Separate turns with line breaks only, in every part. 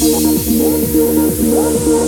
Thank you.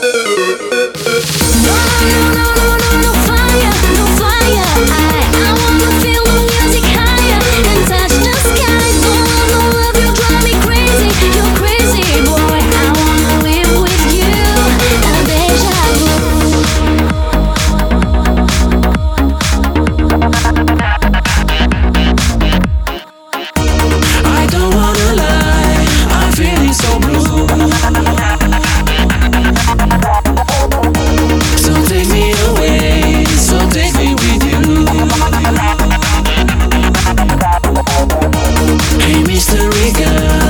mystery girl